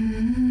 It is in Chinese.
嗯。